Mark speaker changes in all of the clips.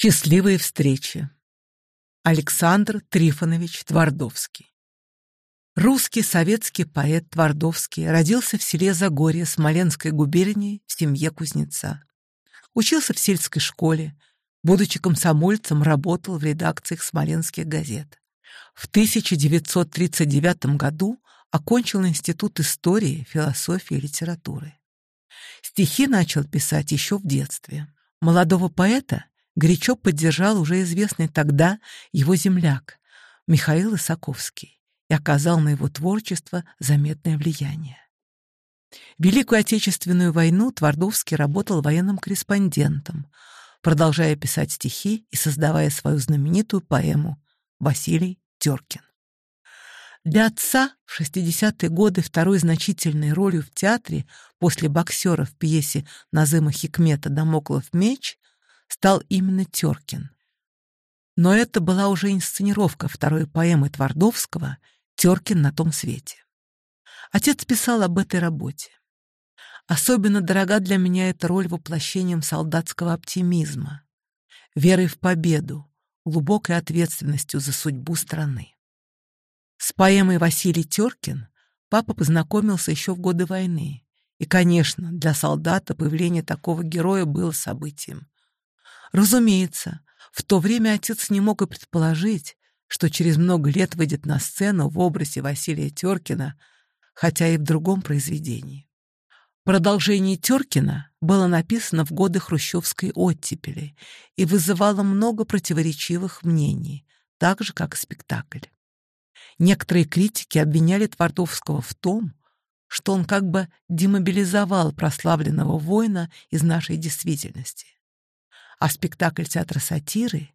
Speaker 1: Счастливые встречи. Александр Трифонович Твардовский. Русский советский поэт Твардовский родился в селе Загорье Смоленской губернии в семье кузнеца. Учился в сельской школе, будучи комсомольцем, работал в редакциях смоленских газет. В 1939 году окончил Институт истории, философии и литературы. Стихи начал писать еще в детстве. Молодого поэта горячо поддержал уже известный тогда его земляк Михаил Исаковский и оказал на его творчество заметное влияние. Великую Отечественную войну Твардовский работал военным корреспондентом, продолжая писать стихи и создавая свою знаменитую поэму «Василий Теркин». Для отца в 60-е годы второй значительной ролью в театре после боксера в пьесе Назыма Хикмета «Дамоклов меч» стал именно Теркин. Но это была уже инсценировка второй поэмы Твардовского «Теркин на том свете». Отец писал об этой работе. Особенно дорога для меня эта роль воплощением солдатского оптимизма, верой в победу, глубокой ответственностью за судьбу страны. С поэмой Василий Теркин папа познакомился еще в годы войны, и, конечно, для солдата появление такого героя было событием, Разумеется, в то время отец не мог и предположить, что через много лет выйдет на сцену в образе Василия Теркина, хотя и в другом произведении. Продолжение Теркина было написано в годы хрущевской оттепели и вызывало много противоречивых мнений, так же, как и спектакль. Некоторые критики обвиняли Твардовского в том, что он как бы демобилизовал прославленного воина из нашей действительности а спектакль театра сатиры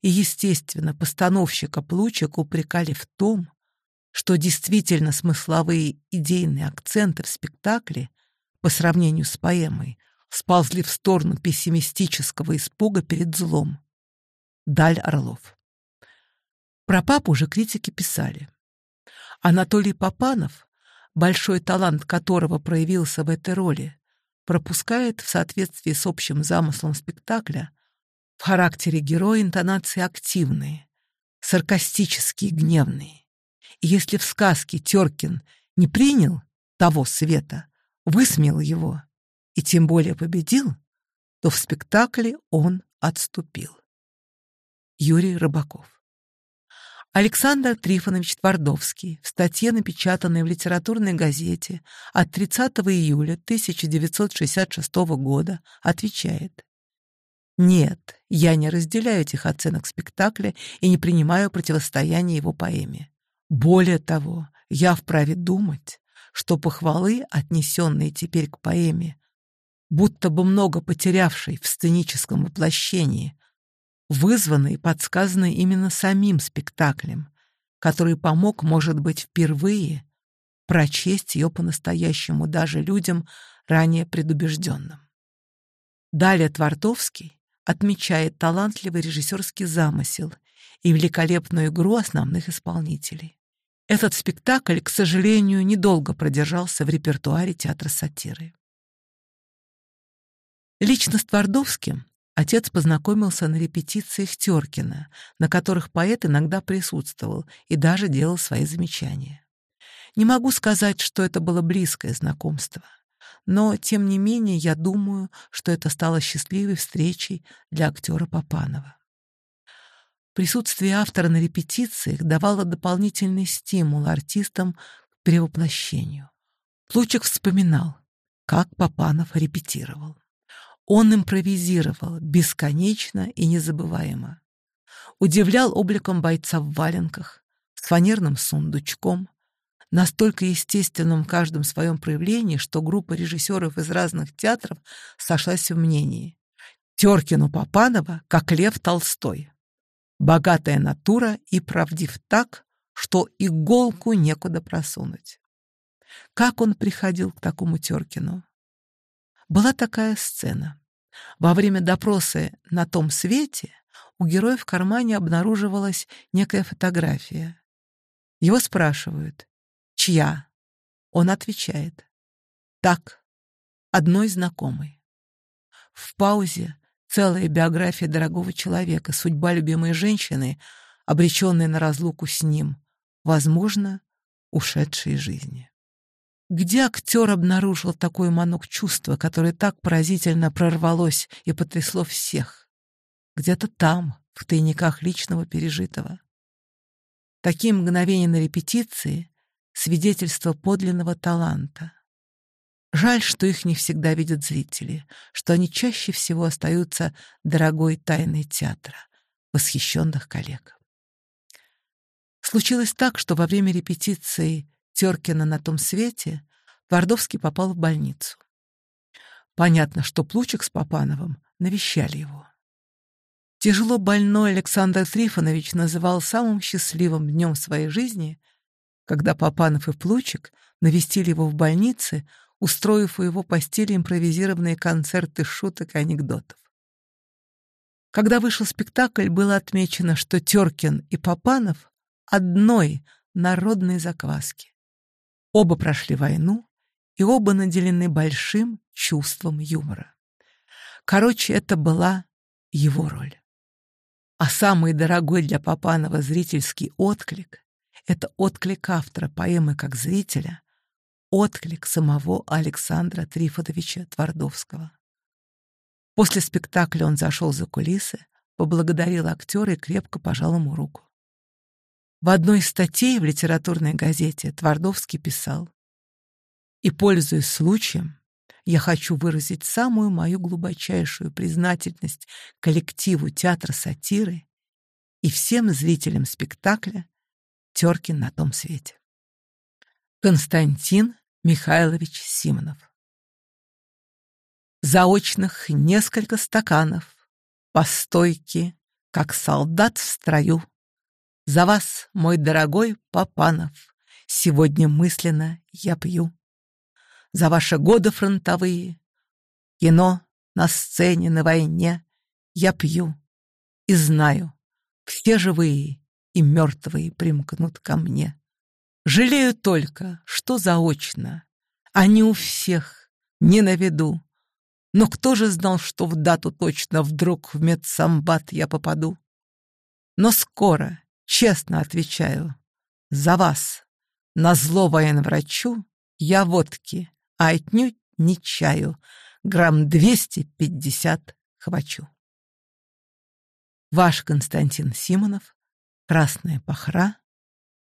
Speaker 1: и, естественно, постановщика Плучек упрекали в том, что действительно смысловые идейные акценты в спектакле по сравнению с поэмой сползли в сторону пессимистического испуга перед злом. Даль Орлов. Про папу уже критики писали. Анатолий Попанов, большой талант которого проявился в этой роли, пропускает в соответствии с общим замыслом спектакля в характере героя интонации активные, саркастические, гневные. И если в сказке Теркин не принял того света, высмел его и тем более победил, то в спектакле он отступил. Юрий Рыбаков Александр Трифонович Твардовский в статье, напечатанной в литературной газете от 30 июля 1966 года, отвечает «Нет, я не разделяю этих оценок спектакля и не принимаю противостояние его поэме. Более того, я вправе думать, что похвалы, отнесенные теперь к поэме, будто бы много потерявшей в сценическом воплощении, вызванный, и подсказаны именно самим спектаклем, который помог, может быть, впервые прочесть ее по-настоящему даже людям, ранее предубежденным. Далее Твардовский отмечает талантливый режиссерский замысел и великолепную игру основных исполнителей. Этот спектакль, к сожалению, недолго продержался в репертуаре театра сатиры. Лично с Твардовским Отец познакомился на репетициях Теркина, на которых поэт иногда присутствовал и даже делал свои замечания. Не могу сказать, что это было близкое знакомство, но, тем не менее, я думаю, что это стало счастливой встречей для актера Папанова. Присутствие автора на репетициях давало дополнительный стимул артистам к перевоплощению. Плучек вспоминал, как Папанов репетировал. Он импровизировал бесконечно и незабываемо. Удивлял обликом бойца в валенках, с фанерным сундучком, настолько естественным в каждом своем проявлении, что группа режиссеров из разных театров сошлась в мнении. Теркину Попанова, как Лев Толстой. Богатая натура и правдив так, что иголку некуда просунуть. Как он приходил к такому Теркину? Была такая сцена. Во время допроса на том свете у героя в кармане обнаруживалась некая фотография. Его спрашивают «Чья?» Он отвечает «Так, одной знакомой». В паузе целая биография дорогого человека, судьба любимой женщины, обреченной на разлуку с ним, возможно, ушедшей жизни. Где актер обнаружил такой манок чувства, которое так поразительно прорвалось и потрясло всех? Где-то там, в тайниках личного пережитого. Такие мгновения на репетиции — свидетельство подлинного таланта. Жаль, что их не всегда видят зрители, что они чаще всего остаются дорогой тайной театра, восхищенных коллег. Случилось так, что во время репетиции Теркина на том свете, Твардовский попал в больницу. Понятно, что Плучик с Попановым навещали его. Тяжело больной Александр Трифонович называл самым счастливым днем своей жизни, когда Попанов и Плучик навестили его в больнице, устроив у его постели импровизированные концерты шуток и анекдотов. Когда вышел спектакль, было отмечено, что Теркин и Попанов — одной народной закваски. Оба прошли войну, и оба наделены большим чувством юмора. Короче, это была его роль. А самый дорогой для Папанова зрительский отклик — это отклик автора поэмы как зрителя, отклик самого Александра Трифоновича Твардовского. После спектакля он зашел за кулисы, поблагодарил актера и крепко пожал ему руку. В одной из статей в литературной газете Твардовский писал «И, пользуясь случаем, я хочу выразить самую мою глубочайшую признательность коллективу театра сатиры и всем зрителям спектакля «Теркин на том свете». Константин Михайлович Симонов Заочных несколько стаканов постойки, как солдат в строю за вас, мой дорогой Папанов, сегодня мысленно я пью. За ваши годы фронтовые, кино, на сцене, на войне я пью и знаю, все живые и мертвые примкнут ко мне. Жалею только, что заочно, а не у всех, не на виду. Но кто же знал, что в дату точно вдруг в медсамбат я попаду? Но скоро Честно отвечаю. За вас. На зло врачу я водки, а отнюдь не чаю. Грамм двести пятьдесят хвачу. Ваш Константин Симонов. Красная пахра.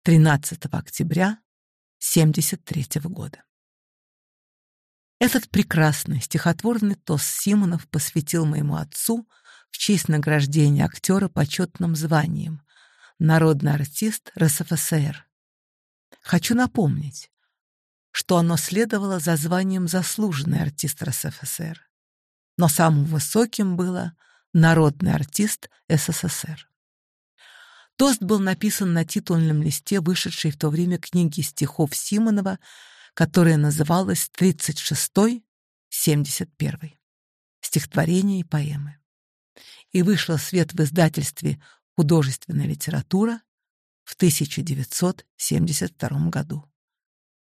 Speaker 1: 13 октября 1973 года. Этот прекрасный стихотворный тост Симонов посвятил моему отцу в честь награждения актера почетным званием народный артист РСФСР. Хочу напомнить, что оно следовало за званием заслуженный артист РСФСР, но самым высоким было народный артист СССР. Тост был написан на титульном листе вышедшей в то время книги стихов Симонова, которая называлась «36-71». Стихотворения и поэмы. И вышла свет в издательстве Художественная литература в 1972 году.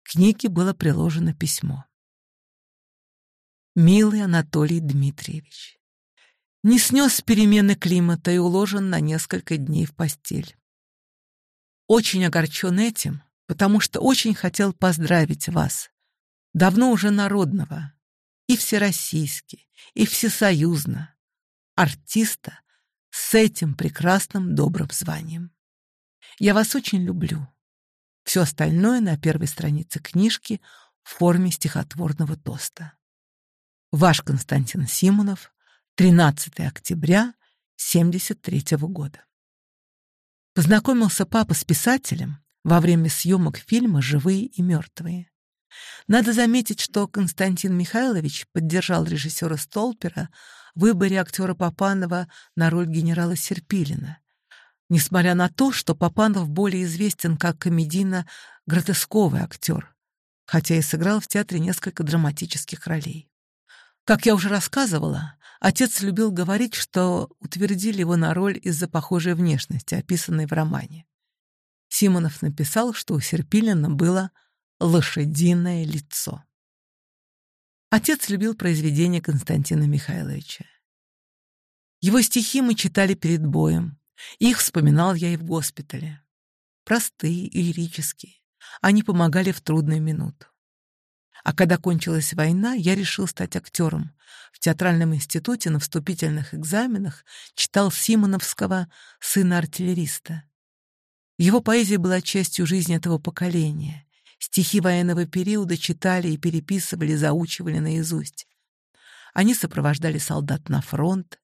Speaker 1: К книге было приложено письмо. Милый Анатолий Дмитриевич, не снес перемены климата и уложен на несколько дней в постель. Очень огорчен этим, потому что очень хотел поздравить вас, давно уже народного, и всероссийски, и всесоюзно, артиста, с этим прекрасным добрым званием. Я вас очень люблю. Все остальное на первой странице книжки в форме стихотворного тоста. Ваш Константин Симонов, 13 октября 1973 года. Познакомился папа с писателем во время съемок фильма «Живые и мертвые». Надо заметить, что Константин Михайлович поддержал режиссера Столпера выборе актера Папанова на роль генерала Серпилина. Несмотря на то, что Папанов более известен как комедийно-гротесковый актер, хотя и сыграл в театре несколько драматических ролей. Как я уже рассказывала, отец любил говорить, что утвердили его на роль из-за похожей внешности, описанной в романе. Симонов написал, что у Серпилина было лошадиное лицо. Отец любил произведения Константина Михайловича. Его стихи мы читали перед боем. Их вспоминал я и в госпитале. Простые и лирические. Они помогали в трудную минуту. А когда кончилась война, я решил стать актером. В театральном институте на вступительных экзаменах читал Симоновского «Сына артиллериста». Его поэзия была частью жизни этого поколения. Стихи военного периода читали и переписывали, заучивали наизусть. Они сопровождали солдат на фронт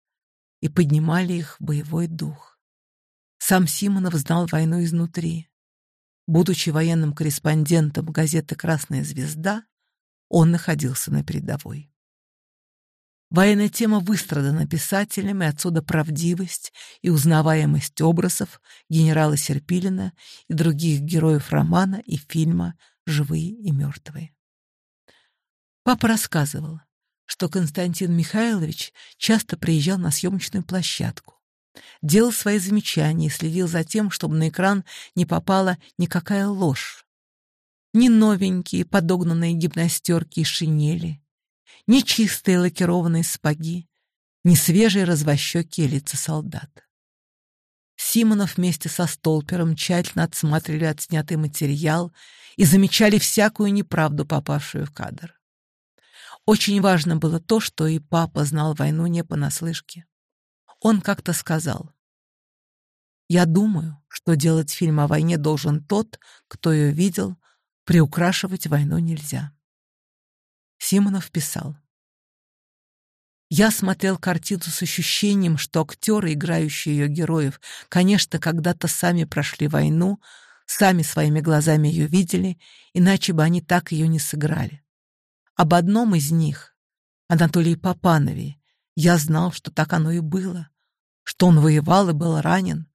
Speaker 1: и поднимали их в боевой дух. Сам Симонов знал войну изнутри. Будучи военным корреспондентом газеты «Красная звезда», он находился на передовой. Военная тема выстрадана писателем, и отсюда правдивость и узнаваемость образов генерала Серпилина и других героев романа и фильма «Живые и мертвые». Папа рассказывал, что Константин Михайлович часто приезжал на съемочную площадку, делал свои замечания и следил за тем, чтобы на экран не попала никакая ложь. Ни новенькие подогнанные гимнастерки и шинели, ни чистые лакированные спаги, ни свежие развощеки лица солдат. Симонов вместе со Столпером тщательно отсматривали отснятый материал и замечали всякую неправду, попавшую в кадр. Очень важно было то, что и папа знал войну не понаслышке. Он как-то сказал, «Я думаю, что делать фильм о войне должен тот, кто ее видел, приукрашивать войну нельзя». Симонов писал. Я смотрел картину с ощущением, что актеры, играющие ее героев, конечно, когда-то сами прошли войну, сами своими глазами ее видели, иначе бы они так ее не сыграли. Об одном из них, Анатолии Попанове, я знал, что так оно и было, что он воевал и был ранен,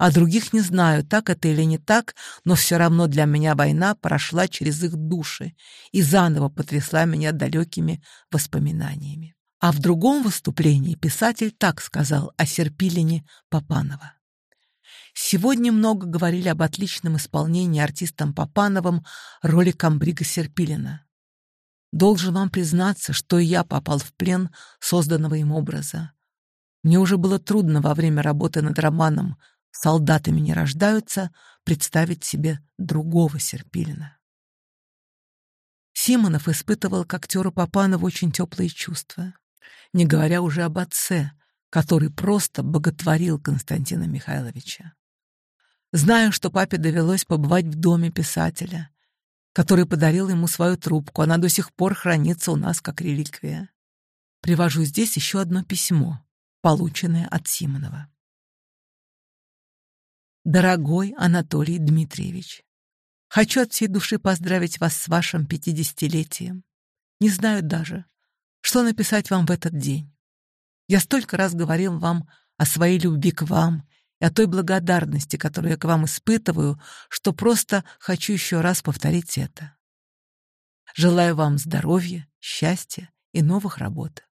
Speaker 1: а других не знаю, так это или не так, но все равно для меня война прошла через их души и заново потрясла меня далекими воспоминаниями. А в другом выступлении писатель так сказал о Серпилине Папанова. Сегодня много говорили об отличном исполнении артистом Папановым роли комбрига Серпилина. Должен вам признаться, что и я попал в плен созданного им образа. Мне уже было трудно во время работы над романом, солдатами не рождаются, представить себе другого Серпилина. Симонов испытывал к актеру Папанову очень теплые чувства, не говоря уже об отце, который просто боготворил Константина Михайловича. Знаю, что папе довелось побывать в доме писателя, который подарил ему свою трубку, она до сих пор хранится у нас как реликвия. Привожу здесь еще одно письмо, полученное от Симонова. Дорогой Анатолий Дмитриевич, хочу от всей души поздравить вас с вашим пятидесятилетием. Не знаю даже, что написать вам в этот день. Я столько раз говорил вам о своей любви к вам и о той благодарности, которую я к вам испытываю, что просто хочу еще раз повторить это. Желаю вам здоровья, счастья и новых работ.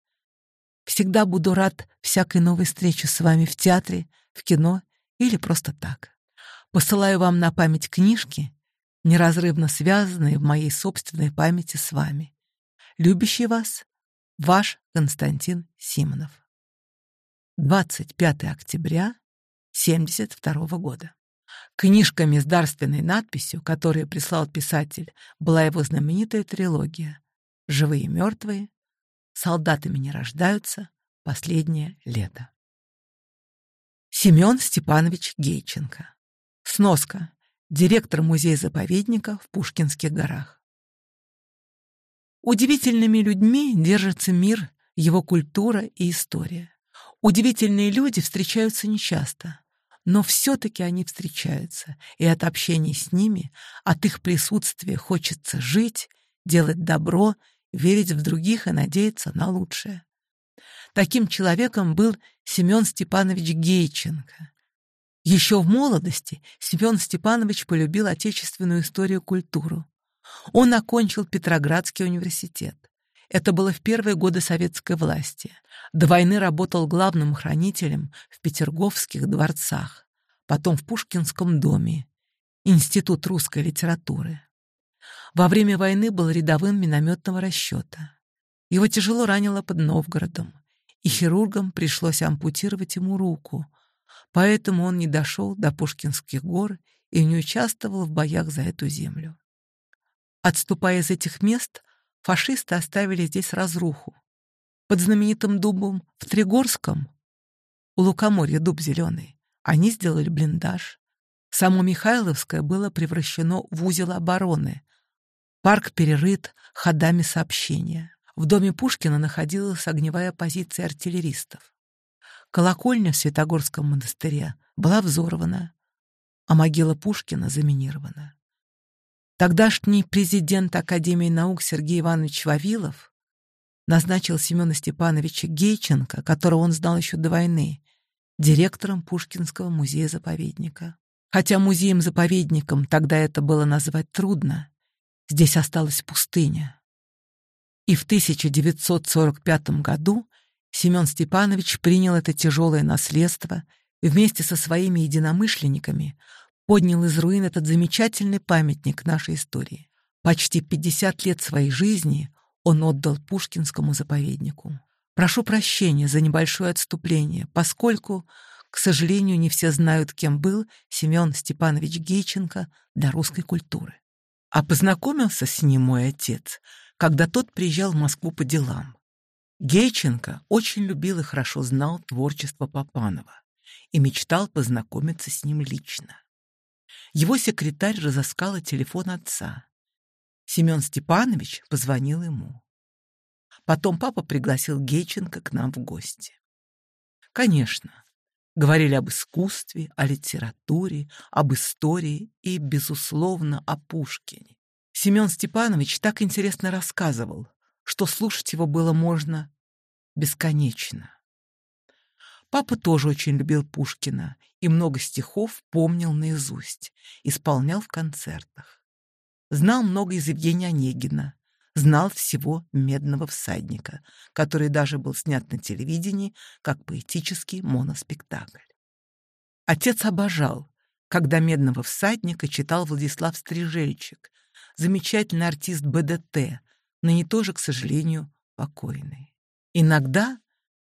Speaker 1: Всегда буду рад всякой новой встрече с вами в театре, в кино или просто так. Посылаю вам на память книжки, неразрывно связанные в моей собственной памяти с вами. Любящий вас, ваш Константин Симонов. 25 октября 1972 года. Книжками с дарственной надписью, которые прислал писатель, была его знаменитая трилогия «Живые и мертвые», «Солдатами не рождаются», «Последнее лето». Семен Степанович Гейченко. Сноска. Директор музея-заповедника в Пушкинских горах. Удивительными людьми держится мир, его культура и история. Удивительные люди встречаются нечасто, но все-таки они встречаются, и от общения с ними, от их присутствия хочется жить, делать добро, верить в других и надеяться на лучшее. Таким человеком был Семен Степанович Гейченко. Еще в молодости Семен Степанович полюбил отечественную историю и культуру. Он окончил Петроградский университет. Это было в первые годы советской власти. До войны работал главным хранителем в Петерговских дворцах, потом в Пушкинском доме, Институт русской литературы. Во время войны был рядовым минометного расчета. Его тяжело ранило под Новгородом, и хирургам пришлось ампутировать ему руку, поэтому он не дошел до Пушкинских гор и не участвовал в боях за эту землю. Отступая из этих мест, фашисты оставили здесь разруху. Под знаменитым дубом в Тригорском, у Лукоморья дуб зеленый, они сделали блиндаж. Само Михайловское было превращено в узел обороны. Парк перерыт ходами сообщения. В доме Пушкина находилась огневая позиция артиллеристов. Колокольня в Святогорском монастыре была взорвана, а могила Пушкина заминирована. Тогдашний президент Академии наук Сергей Иванович Вавилов назначил Семена Степановича Гейченко, которого он знал еще до войны, директором Пушкинского музея-заповедника. Хотя музеем-заповедником тогда это было назвать трудно, здесь осталась пустыня, и в 1945 году Семен Степанович принял это тяжелое наследство вместе со своими единомышленниками, поднял из руин этот замечательный памятник нашей истории. Почти 50 лет своей жизни он отдал Пушкинскому заповеднику. Прошу прощения за небольшое отступление, поскольку, к сожалению, не все знают, кем был Семен Степанович Гейченко для русской культуры. А познакомился с ним мой отец — когда тот приезжал в Москву по делам. Гейченко очень любил и хорошо знал творчество Папанова и мечтал познакомиться с ним лично. Его секретарь разыскала телефон отца. Семен Степанович позвонил ему. Потом папа пригласил Гейченко к нам в гости. Конечно, говорили об искусстве, о литературе, об истории и, безусловно, о Пушкине. Семен Степанович так интересно рассказывал, что слушать его было можно бесконечно. Папа тоже очень любил Пушкина и много стихов помнил наизусть, исполнял в концертах. Знал много из Евгения Онегина, знал всего «Медного всадника», который даже был снят на телевидении как поэтический моноспектакль. Отец обожал, когда «Медного всадника» читал Владислав Стрижельчик замечательный артист БДТ, но не тоже, к сожалению, покойный. Иногда,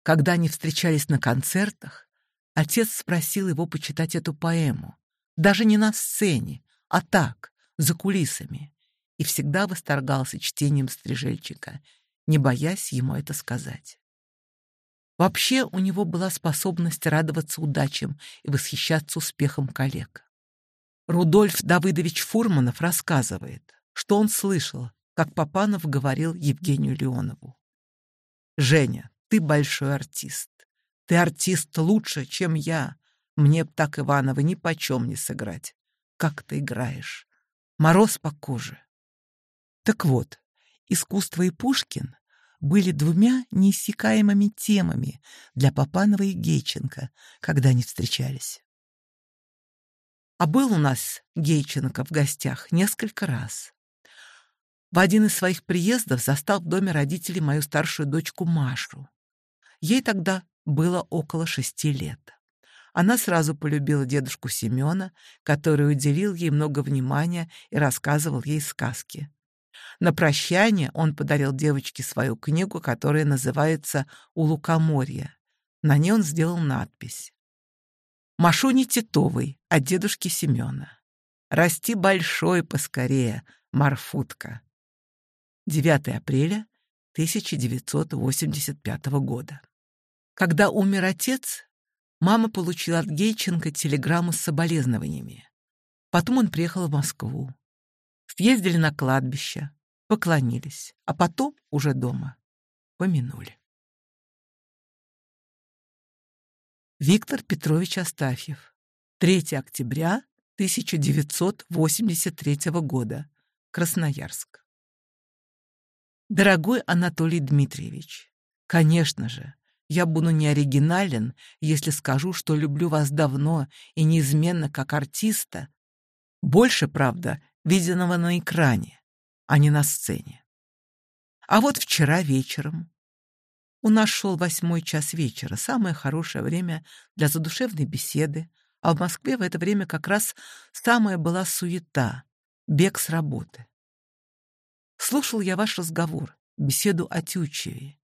Speaker 1: когда они встречались на концертах, отец спросил его почитать эту поэму, даже не на сцене, а так, за кулисами, и всегда восторгался чтением стрижельчика, не боясь ему это сказать. Вообще у него была способность радоваться удачам и восхищаться успехом коллег. Рудольф Давыдович Фурманов рассказывает, что он слышал, как Папанов говорил Евгению Леонову. «Женя, ты большой артист. Ты артист лучше, чем я. Мне б так Иванова ни почем не сыграть. Как ты играешь? Мороз по коже». Так вот, искусство и Пушкин были двумя неиссякаемыми темами для Папанова и Гейченко, когда они встречались. А был у нас Гейченко в гостях несколько раз. В один из своих приездов застал в доме родителей мою старшую дочку Машу. Ей тогда было около шести лет. Она сразу полюбила дедушку Семена, который уделил ей много внимания и рассказывал ей сказки. На прощание он подарил девочке свою книгу, которая называется «У лукоморья». На ней он сделал надпись. «Машуни Титовой от дедушки Семена. Расти большой поскорее, Марфутка». 9 апреля 1985 года. Когда умер отец, мама получила от Гейченко телеграмму с соболезнованиями. Потом он приехал в Москву. Съездили на кладбище, поклонились, а потом уже дома помянули. Виктор Петрович Астафьев. 3 октября 1983 года. Красноярск. Дорогой Анатолий Дмитриевич, конечно же, я буду не оригинален, если скажу, что люблю вас давно и неизменно как артиста. Больше, правда, виденного на экране, а не на сцене. А вот вчера вечером. У нас шел восьмой час вечера, самое хорошее время для задушевной беседы, а в Москве в это время как раз самая была суета, бег с работы. Слушал я ваш разговор, беседу о Тютчеве.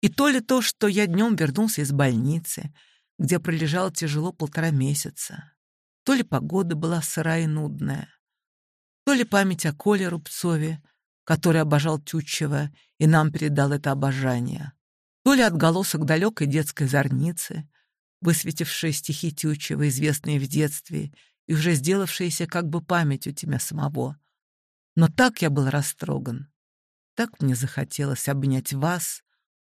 Speaker 1: И то ли то, что я днем вернулся из больницы, где пролежал тяжело полтора месяца, то ли погода была сырая и нудная, то ли память о Коле Рубцове, который обожал Тютчева и нам передал это обожание, то ли отголосок далекой детской зорницы, высветившие стихи Тютчева, известные в детстве и уже сделавшиеся как бы памятью тебя самого — но так я был растроган. Так мне захотелось обнять вас,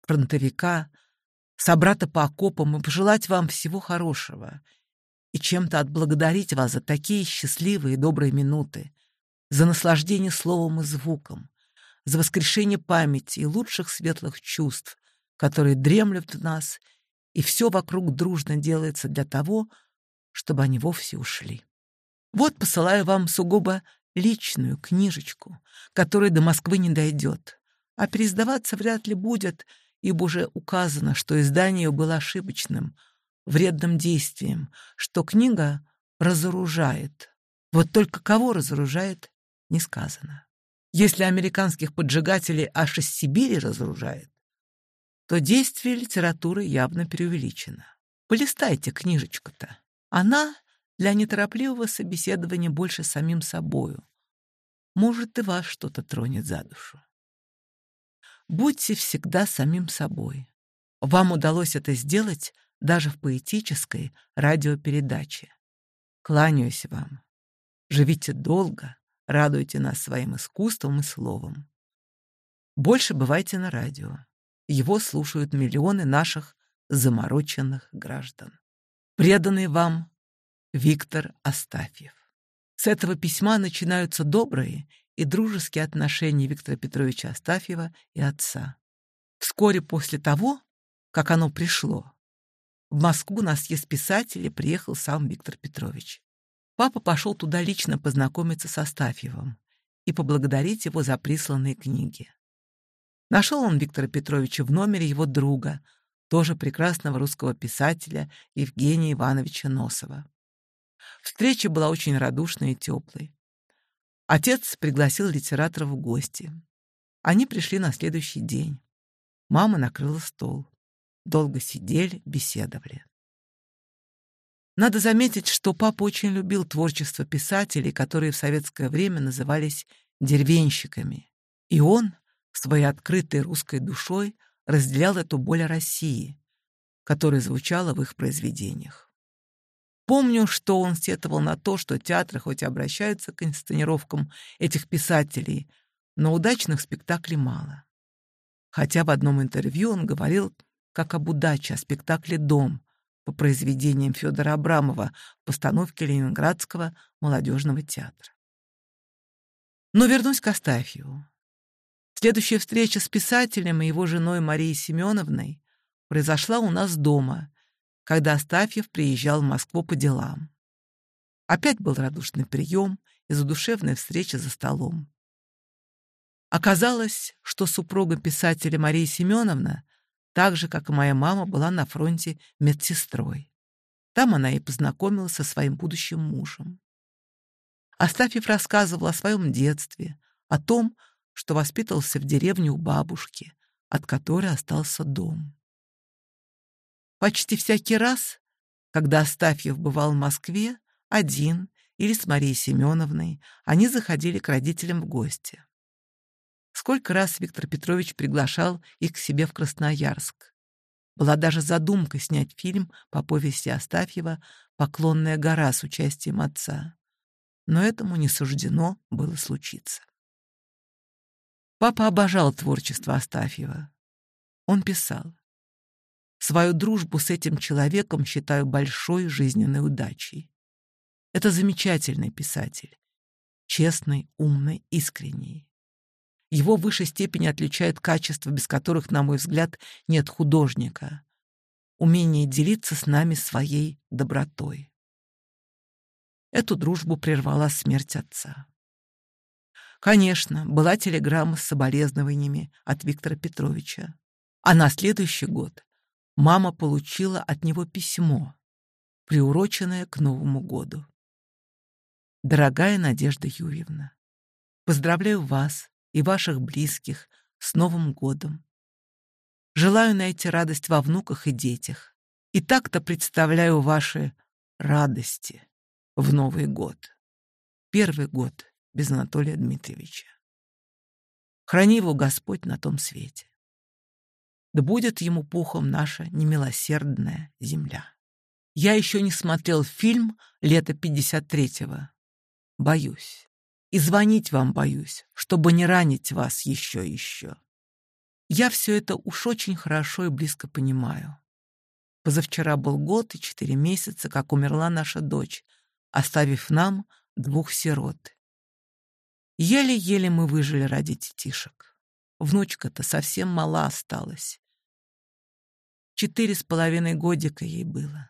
Speaker 1: фронтовика, собрата по окопам и пожелать вам всего хорошего и чем-то отблагодарить вас за такие счастливые и добрые минуты, за наслаждение словом и звуком, за воскрешение памяти и лучших светлых чувств, которые дремлют в нас, и все вокруг дружно делается для того, чтобы они вовсе ушли. Вот посылаю вам сугубо личную книжечку, которая до Москвы не дойдет. А пересдаваться вряд ли будет, ибо уже указано, что издание было ошибочным, вредным действием, что книга разоружает. Вот только кого разоружает, не сказано. Если американских поджигателей аж из Сибири разоружает, то действие литературы явно преувеличено. Полистайте книжечку-то. Она для неторопливого собеседования больше самим собою. Может, и вас что-то тронет за душу. Будьте всегда самим собой. Вам удалось это сделать даже в поэтической радиопередаче. Кланяюсь вам. Живите долго, радуйте нас своим искусством и словом. Больше бывайте на радио. Его слушают миллионы наших замороченных граждан. Преданный вам Виктор Астафьев. С этого письма начинаются добрые и дружеские отношения Виктора Петровича Астафьева и отца. Вскоре после того, как оно пришло, в Москву на съезд писателей приехал сам Виктор Петрович. Папа пошел туда лично познакомиться с Астафьевым и поблагодарить его за присланные книги. Нашел он Виктора Петровича в номере его друга, тоже прекрасного русского писателя Евгения Ивановича Носова. Встреча была очень радушной и теплой. Отец пригласил литератора в гости. Они пришли на следующий день. Мама накрыла стол. Долго сидели, беседовали. Надо заметить, что папа очень любил творчество писателей, которые в советское время назывались деревенщиками. И он, своей открытой русской душой, разделял эту боль России, которая звучала в их произведениях. Помню, что он сетовал на то, что театры хоть и обращаются к инсценировкам этих писателей, но удачных спектаклей мало. Хотя в одном интервью он говорил как об удаче о спектакле «Дом» по произведениям Федора Абрамова в постановке Ленинградского молодежного театра. Но вернусь к Астафьеву. Следующая встреча с писателем и его женой Марией Семеновной произошла у нас дома когда Астафьев приезжал в Москву по делам. Опять был радушный прием и задушевная встреча за столом. Оказалось, что супруга писателя Мария Семеновна, так же, как и моя мама, была на фронте медсестрой. Там она и познакомилась со своим будущим мужем. Астафьев рассказывал о своем детстве, о том, что воспитывался в деревне у бабушки, от которой остался дом. Почти всякий раз, когда Астафьев бывал в Москве, один или с Марией Семеновной, они заходили к родителям в гости. Сколько раз Виктор Петрович приглашал их к себе в Красноярск. Была даже задумка снять фильм по повести Астафьева «Поклонная гора» с участием отца. Но этому не суждено было случиться. Папа обожал творчество Астафьева. Он писал. Свою дружбу с этим человеком считаю большой жизненной удачей. Это замечательный писатель. Честный, умный, искренний. Его в высшей степени отличает качества, без которых, на мой взгляд, нет художника. Умение делиться с нами своей добротой. Эту дружбу прервала смерть отца. Конечно, была телеграмма с соболезнованиями от Виктора Петровича. А на следующий год мама получила от него письмо, приуроченное к Новому году. Дорогая Надежда Юрьевна, поздравляю вас и ваших близких с Новым годом. Желаю найти радость во внуках и детях. И так-то представляю ваши радости в Новый год. Первый год без Анатолия Дмитриевича. Храни его Господь на том свете да будет ему пухом наша немилосердная земля. Я еще не смотрел фильм «Лето 53-го». Боюсь. И звонить вам боюсь, чтобы не ранить вас еще и еще. Я все это уж очень хорошо и близко понимаю. Позавчера был год и четыре месяца, как умерла наша дочь, оставив нам двух сирот. Еле-еле мы выжили ради детишек. Внучка-то совсем мала осталась. Четыре с половиной годика ей было.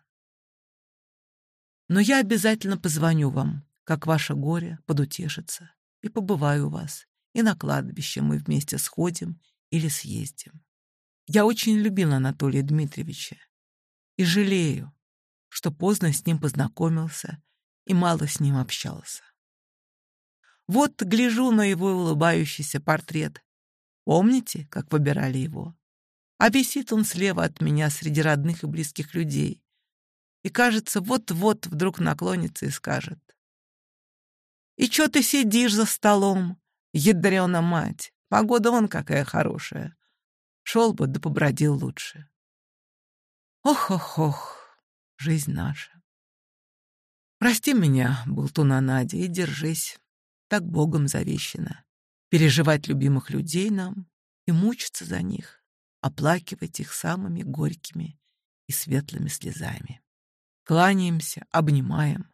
Speaker 1: Но я обязательно позвоню вам, как ваше горе подутешится, и побываю у вас, и на кладбище мы вместе сходим или съездим. Я очень любила Анатолия Дмитриевича и жалею, что поздно с ним познакомился и мало с ним общался. Вот гляжу на его улыбающийся портрет. Помните, как выбирали его? а висит он слева от меня среди родных и близких людей. И, кажется, вот-вот вдруг наклонится и скажет. «И чё ты сидишь за столом, ядрёна мать? Погода вон какая хорошая. шёл бы да побродил лучше». Ох-ох-ох, жизнь наша. Прости меня, болтуна Надя, и держись. Так Богом завещено. Переживать любимых людей нам и мучиться за них оплакивать их самыми горькими и светлыми слезами. Кланяемся, обнимаем.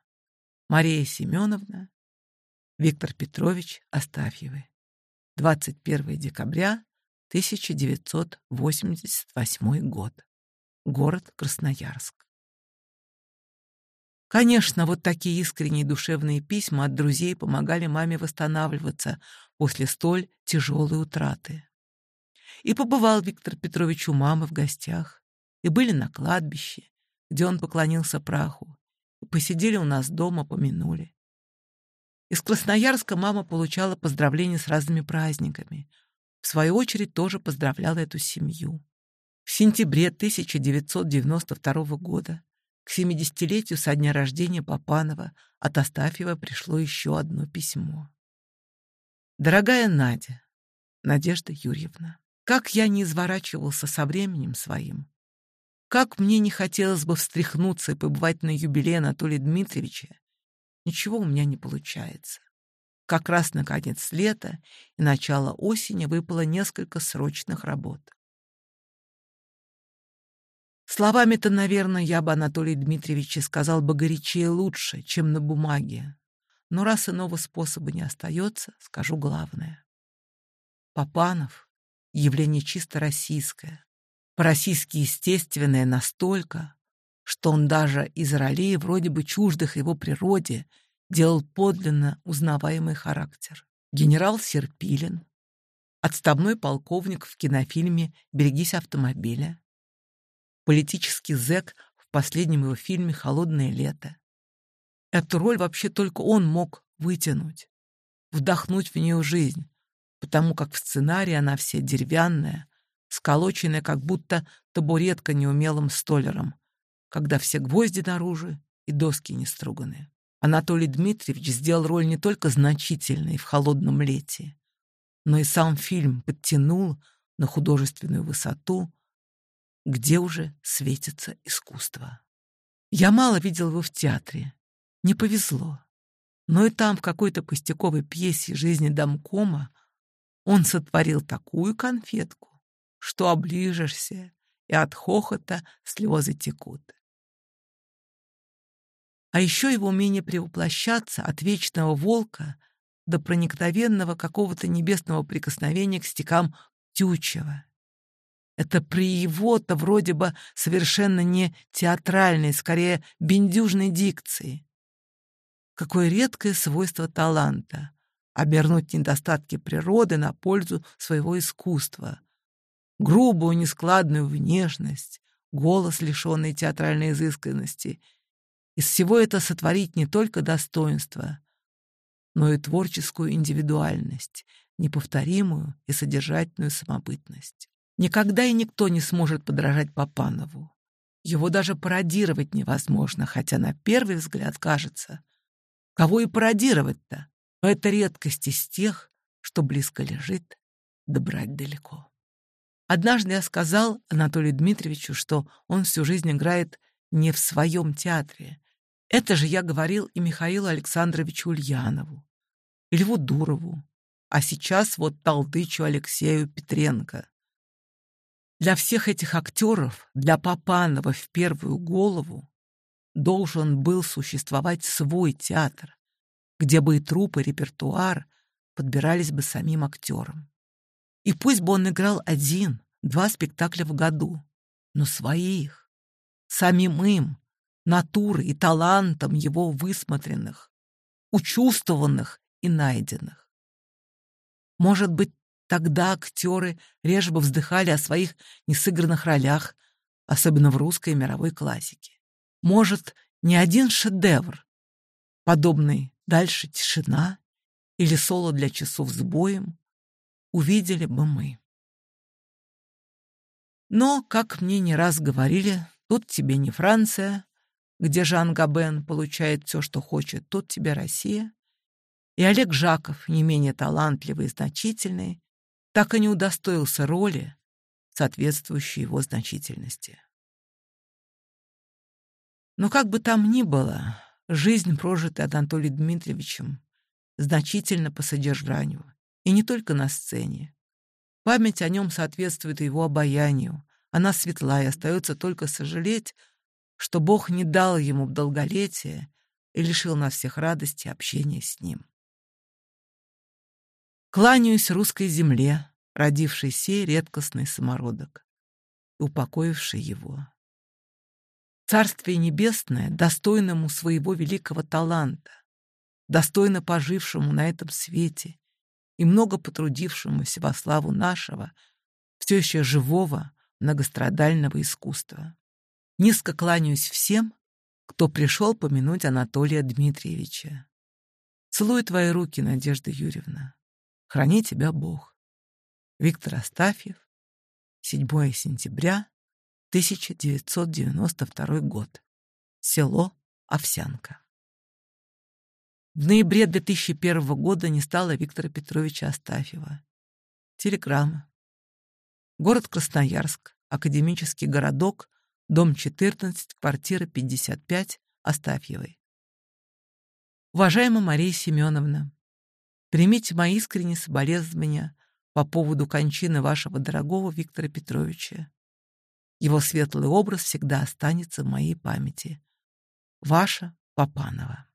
Speaker 1: Мария Семеновна, Виктор Петрович Астафьевы. 21 декабря 1988 год. Город Красноярск. Конечно, вот такие искренние душевные письма от друзей помогали маме восстанавливаться после столь тяжелой утраты. И побывал Виктор Петрович у мамы в гостях, и были на кладбище, где он поклонился праху, и посидели у нас дома, помянули. Из Красноярска мама получала поздравления с разными праздниками. В свою очередь тоже поздравляла эту семью. В сентябре 1992 года к 70-летию со дня рождения Папанова от Астафьева пришло еще одно письмо. «Дорогая Надя, Надежда Юрьевна, как я не изворачивался со временем своим. Как мне не хотелось бы встряхнуться и побывать на юбилее Анатолия Дмитриевича. Ничего у меня не получается. Как раз на конец лета и начало осени выпало несколько срочных работ. Словами-то, наверное, я бы Анатолий Дмитриевича сказал бы горячее лучше, чем на бумаге. Но раз иного способа не остается, скажу главное. Папанов явление чисто российское, по-российски естественное настолько, что он даже из ролей, вроде бы чуждых его природе, делал подлинно узнаваемый характер. Генерал Серпилин, отставной полковник в кинофильме «Берегись автомобиля», политический зэк в последнем его фильме «Холодное лето». Эту роль вообще только он мог вытянуть, вдохнуть в нее жизнь, потому как в сценарии она вся деревянная, сколоченная, как будто табуретка неумелым столером, когда все гвозди наружу и доски не струганы. Анатолий Дмитриевич сделал роль не только значительной в «Холодном лете», но и сам фильм подтянул на художественную высоту, где уже светится искусство. Я мало видел его в театре. Не повезло. Но и там, в какой-то пустяковой пьесе жизни домкома, он сотворил такую конфетку, что оближешься, и от хохота слезы текут. А еще его умение превоплощаться от вечного волка до проникновенного какого-то небесного прикосновения к стекам Тючева. Это при его-то вроде бы совершенно не театральной, скорее бендюжной дикции. Какое редкое свойство таланта обернуть недостатки природы на пользу своего искусства. Грубую, нескладную внешность, голос, лишенный театральной изысканности. Из всего это сотворить не только достоинство, но и творческую индивидуальность, неповторимую и содержательную самобытность. Никогда и никто не сможет подражать Папанову. Его даже пародировать невозможно, хотя на первый взгляд кажется. Кого и пародировать-то? но это редкость из тех, что близко лежит, да далеко. Однажды я сказал Анатолию Дмитриевичу, что он всю жизнь играет не в своем театре. Это же я говорил и Михаилу Александровичу Ульянову, и Льву Дурову, а сейчас вот толдычу Алексею Петренко. Для всех этих актеров, для Папанова в первую голову, должен был существовать свой театр, где бы и трупы, и репертуар подбирались бы самим актерам, И пусть бы он играл один, два спектакля в году, но своих, самим им, натурой и талантом его высмотренных, учувствованных и найденных. Может быть, тогда актеры реже бы вздыхали о своих несыгранных ролях, особенно в русской и мировой классике. Может, ни один шедевр, подобный дальше тишина или соло для часов с боем, увидели бы мы. Но, как мне не раз говорили, тут тебе не Франция, где Жан Габен получает все, что хочет, тут тебе Россия. И Олег Жаков, не менее талантливый и значительный, так и не удостоился роли, соответствующей его значительности. Но как бы там ни было, Жизнь, прожитая Анатолием Дмитриевичем, значительно по содержанию, и не только на сцене. Память о нем соответствует его обаянию, она светла, и остается только сожалеть, что Бог не дал ему долголетия и лишил нас всех радости общения с ним. Кланяюсь русской земле, родившейся редкостный самородок, упокоивший его. Царствие Небесное достойному своего великого таланта, достойно пожившему на этом свете и много потрудившемуся во славу нашего, все еще живого, многострадального искусства. Низко кланяюсь всем, кто пришел помянуть Анатолия Дмитриевича. Целую твои руки, Надежда Юрьевна. Храни тебя Бог. Виктор Астафьев, 7 сентября 1992 год. Село Овсянка. В ноябре 2001 года не стало Виктора Петровича Астафьева. Телеграмма. Город Красноярск, академический городок, дом 14, квартира 55, Астафьевой. Уважаемая Мария Семеновна, примите мои искренние соболезнования по поводу кончины вашего дорогого Виктора Петровича. Его светлый образ всегда останется в моей памяти. Ваша Папанова.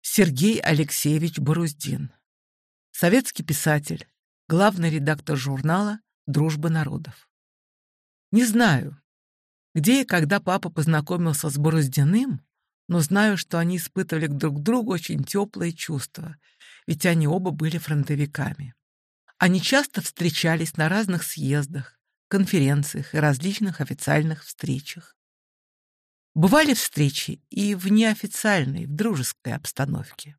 Speaker 1: Сергей Алексеевич Боруздин. Советский писатель, главный редактор журнала «Дружба народов». Не знаю, где и когда папа познакомился с Боруздиным, но знаю, что они испытывали друг к другу очень теплые чувства, ведь они оба были фронтовиками. Они часто встречались на разных съездах, конференциях и различных официальных встречах. Бывали встречи и в неофициальной, в дружеской обстановке.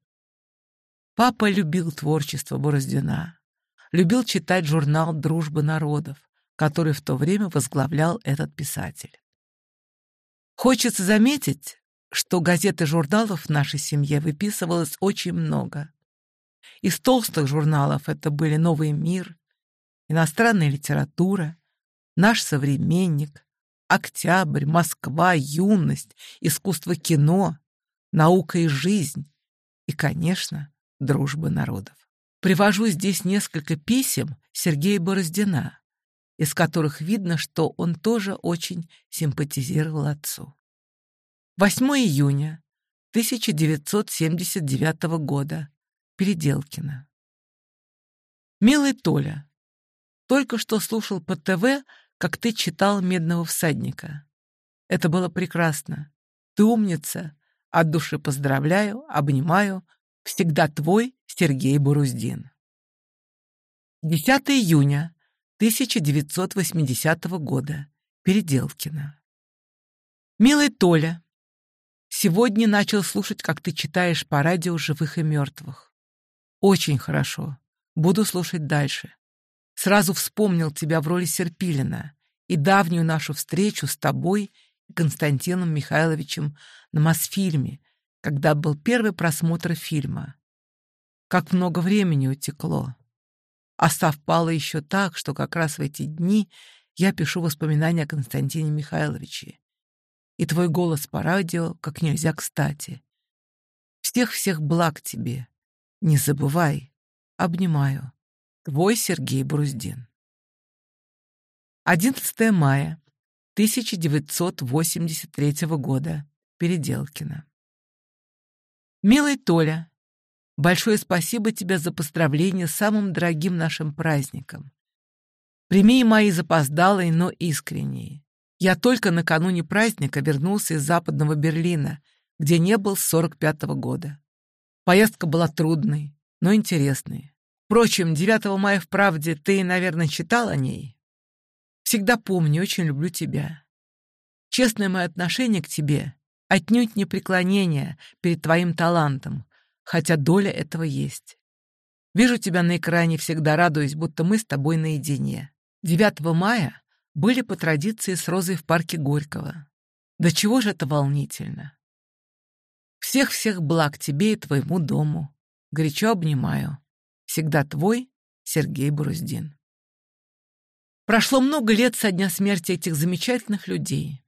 Speaker 1: Папа любил творчество Бороздина, любил читать журнал «Дружба народов», который в то время возглавлял этот писатель. Хочется заметить, что газет и журналов в нашей семье выписывалось очень много. Из толстых журналов это были «Новый мир», «Иностранная литература», наш современник, октябрь, Москва, юность, искусство кино, наука и жизнь и, конечно, дружба народов. Привожу здесь несколько писем Сергея Бороздина, из которых видно, что он тоже очень симпатизировал отцу. 8 июня 1979 года. Переделкино. Милый Толя, только что слушал по ТВ как ты читал «Медного всадника». Это было прекрасно. Ты умница. От души поздравляю, обнимаю. Всегда твой Сергей Буруздин. 10 июня 1980 года. Переделкина. Милый Толя, сегодня начал слушать, как ты читаешь по радио «Живых и мертвых». Очень хорошо. Буду слушать дальше. Сразу вспомнил тебя в роли Серпилина и давнюю нашу встречу с тобой и Константином Михайловичем на Мосфильме, когда был первый просмотр фильма. Как много времени утекло. А совпало еще так, что как раз в эти дни я пишу воспоминания о Константине Михайловиче. И твой голос по радио как нельзя кстати. Всех-всех благ тебе. Не забывай. Обнимаю. Твой Сергей Бруздин. 11 мая 1983 года. Переделкина. Милый Толя, большое спасибо тебе за поздравление с самым дорогим нашим праздником. Прими мои запоздалые, но искренние. Я только накануне праздника вернулся из Западного Берлина, где не был с 45 -го года. Поездка была трудной, но интересной. Впрочем, 9 мая в «Правде» ты, наверное, читал о ней? Всегда помню, очень люблю тебя. Честное мое отношение к тебе — отнюдь не преклонение перед твоим талантом, хотя доля этого есть. Вижу тебя на экране, всегда радуюсь, будто мы с тобой наедине. 9 мая были по традиции с Розой в парке Горького. До чего же это волнительно? Всех-всех благ тебе и твоему дому. Горячо обнимаю. Всегда твой Сергей Буруздин. Прошло много лет со дня смерти этих замечательных людей,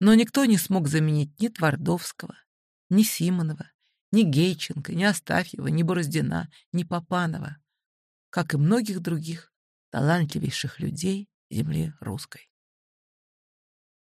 Speaker 1: но никто не смог заменить ни Твардовского, ни Симонова, ни Гейченко, ни Астафьева, ни Бороздина, ни Попанова, как и многих других талантливейших людей земли русской.